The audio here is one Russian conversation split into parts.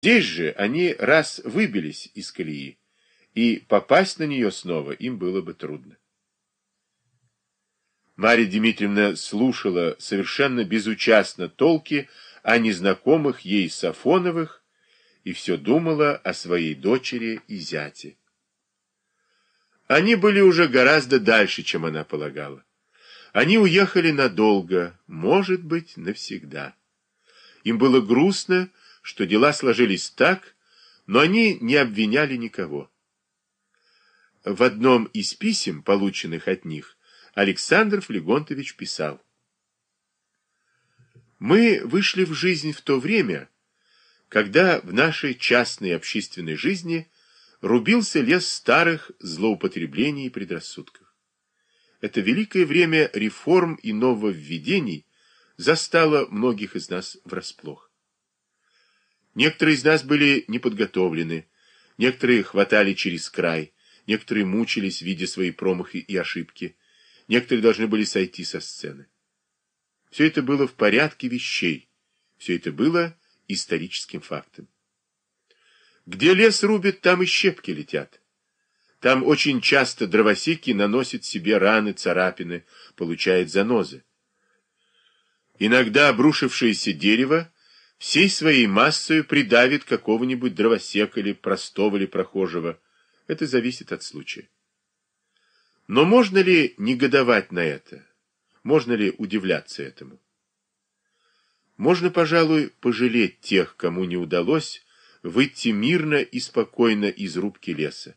Здесь же они раз выбились из колеи, и попасть на нее снова им было бы трудно. Марья Дмитриевна слушала совершенно безучастно толки о незнакомых ей Сафоновых и все думала о своей дочери и зяте. Они были уже гораздо дальше, чем она полагала. Они уехали надолго, может быть, навсегда. Им было грустно, что дела сложились так, но они не обвиняли никого. В одном из писем, полученных от них, Александр Флегонтович писал. «Мы вышли в жизнь в то время, когда в нашей частной общественной жизни рубился лес старых злоупотреблений и предрассудков. Это великое время реформ и нововведений застало многих из нас врасплох. Некоторые из нас были неподготовлены, некоторые хватали через край, некоторые мучились, видя свои промахи и ошибки, некоторые должны были сойти со сцены. Все это было в порядке вещей, все это было историческим фактом. Где лес рубит, там и щепки летят. Там очень часто дровосеки наносят себе раны, царапины, получают занозы. Иногда обрушившееся дерево всей своей массой придавит какого-нибудь дровосека или простого или прохожего. Это зависит от случая. Но можно ли негодовать на это? Можно ли удивляться этому? Можно, пожалуй, пожалеть тех, кому не удалось выйти мирно и спокойно из рубки леса.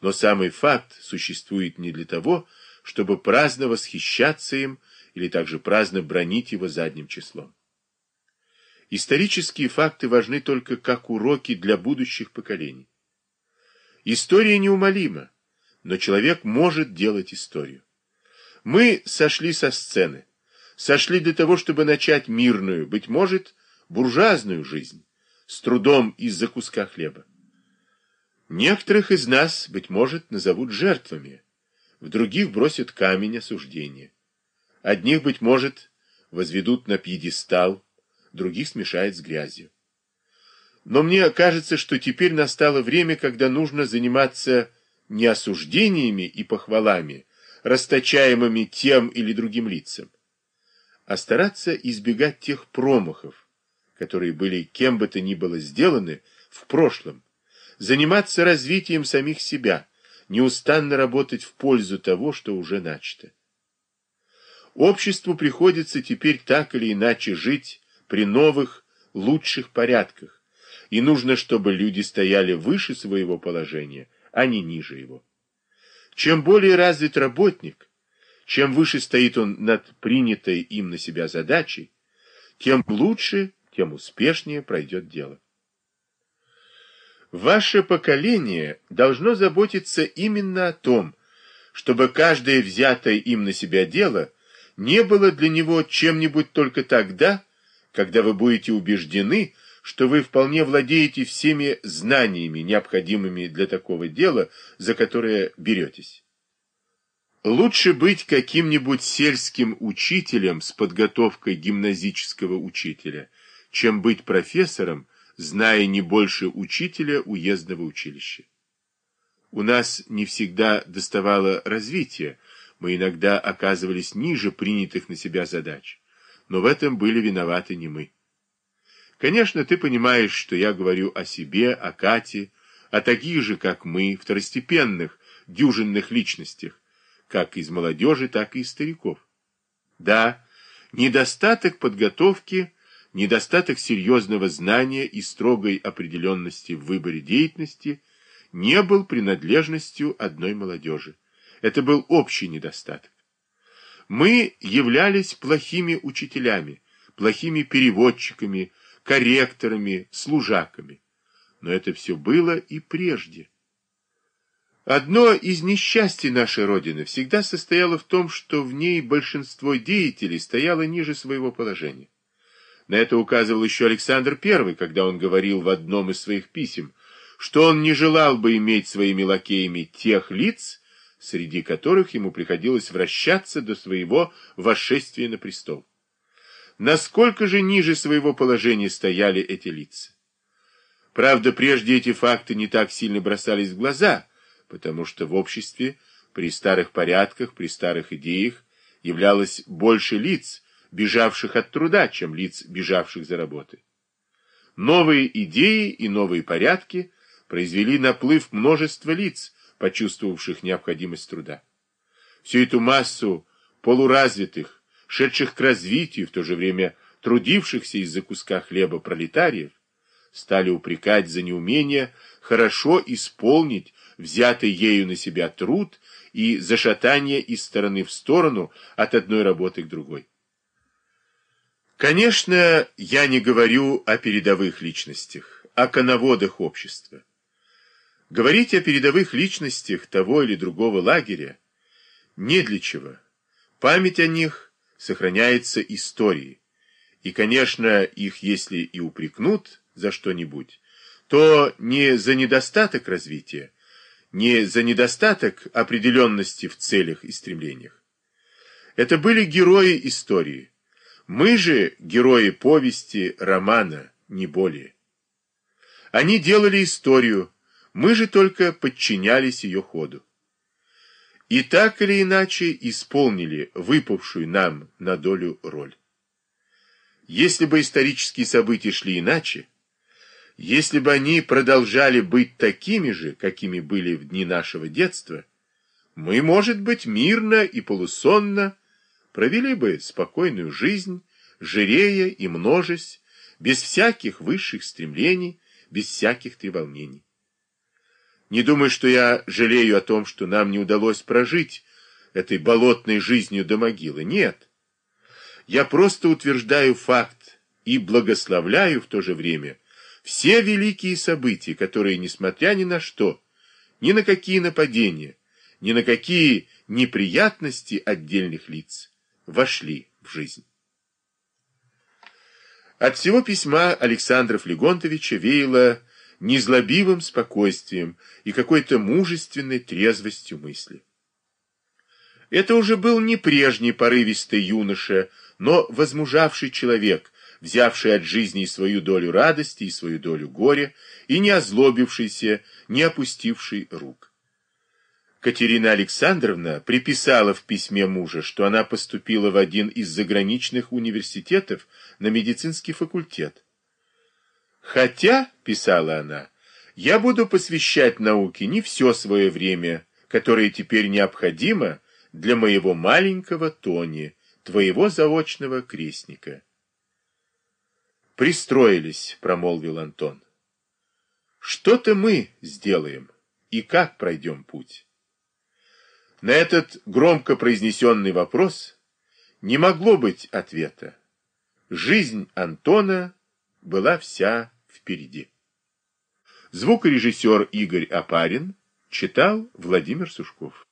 Но самый факт существует не для того, чтобы праздно восхищаться им или также праздно бронить его задним числом. Исторические факты важны только как уроки для будущих поколений. История неумолима, но человек может делать историю. Мы сошли со сцены, сошли для того, чтобы начать мирную, быть может, буржуазную жизнь, с трудом из-за куска хлеба. Некоторых из нас, быть может, назовут жертвами, в других бросят камень осуждения. Одних, быть может, возведут на пьедестал, других смешают с грязью. Но мне кажется, что теперь настало время, когда нужно заниматься не осуждениями и похвалами, расточаемыми тем или другим лицам, а стараться избегать тех промахов, которые были кем бы то ни было сделаны в прошлом, заниматься развитием самих себя, неустанно работать в пользу того, что уже начато. Обществу приходится теперь так или иначе жить при новых, лучших порядках, и нужно, чтобы люди стояли выше своего положения, а не ниже его. Чем более развит работник, чем выше стоит он над принятой им на себя задачей, тем лучше, тем успешнее пройдет дело. Ваше поколение должно заботиться именно о том, чтобы каждое взятое им на себя дело не было для него чем-нибудь только тогда, когда вы будете убеждены, что вы вполне владеете всеми знаниями, необходимыми для такого дела, за которое беретесь. Лучше быть каким-нибудь сельским учителем с подготовкой гимназического учителя, чем быть профессором, зная не больше учителя уездного училища. У нас не всегда доставало развития, мы иногда оказывались ниже принятых на себя задач, но в этом были виноваты не мы. Конечно, ты понимаешь, что я говорю о себе, о Кате, о таких же, как мы, второстепенных, дюжинных личностях, как из молодежи, так и из стариков. Да, недостаток подготовки – недостаток серьезного знания и строгой определенности в выборе деятельности не был принадлежностью одной молодежи. Это был общий недостаток. Мы являлись плохими учителями, плохими переводчиками, корректорами, служаками. Но это все было и прежде. Одно из несчастий нашей Родины всегда состояло в том, что в ней большинство деятелей стояло ниже своего положения. На это указывал еще Александр I, когда он говорил в одном из своих писем, что он не желал бы иметь своими лакеями тех лиц, среди которых ему приходилось вращаться до своего восшествия на престол. Насколько же ниже своего положения стояли эти лица? Правда, прежде эти факты не так сильно бросались в глаза, потому что в обществе при старых порядках, при старых идеях являлось больше лиц, бежавших от труда, чем лиц, бежавших за работой. Новые идеи и новые порядки произвели наплыв множества лиц, почувствовавших необходимость труда. Всю эту массу полуразвитых, шедших к развитию, в то же время трудившихся из-за куска хлеба пролетариев, стали упрекать за неумение хорошо исполнить взятый ею на себя труд и за шатание из стороны в сторону от одной работы к другой. Конечно, я не говорю о передовых личностях, о коноводах общества. Говорить о передовых личностях того или другого лагеря не для чего. Память о них сохраняется историей. И, конечно, их если и упрекнут за что-нибудь, то не за недостаток развития, не за недостаток определенности в целях и стремлениях. Это были герои истории. Мы же герои повести, романа, не более. Они делали историю, мы же только подчинялись ее ходу. И так или иначе исполнили выпавшую нам на долю роль. Если бы исторические события шли иначе, если бы они продолжали быть такими же, какими были в дни нашего детства, мы, может быть, мирно и полусонно провели бы спокойную жизнь, жирея и множесть, без всяких высших стремлений, без всяких треволнений. Не думай, что я жалею о том, что нам не удалось прожить этой болотной жизнью до могилы. Нет. Я просто утверждаю факт и благословляю в то же время все великие события, которые, несмотря ни на что, ни на какие нападения, ни на какие неприятности отдельных лиц, вошли в жизнь. От всего письма Александра Флегонтовича веяло незлобивым спокойствием и какой-то мужественной трезвостью мысли. Это уже был не прежний порывистый юноша, но возмужавший человек, взявший от жизни свою долю радости и свою долю горя, и не озлобившийся, не опустивший рук. Катерина Александровна приписала в письме мужа, что она поступила в один из заграничных университетов на медицинский факультет. «Хотя, — писала она, — я буду посвящать науке не все свое время, которое теперь необходимо для моего маленького Тони, твоего заочного крестника». «Пристроились», — промолвил Антон. «Что-то мы сделаем, и как пройдем путь?» На этот громко произнесенный вопрос не могло быть ответа. Жизнь Антона была вся впереди. Звукорежиссер Игорь Апарин читал Владимир Сушков.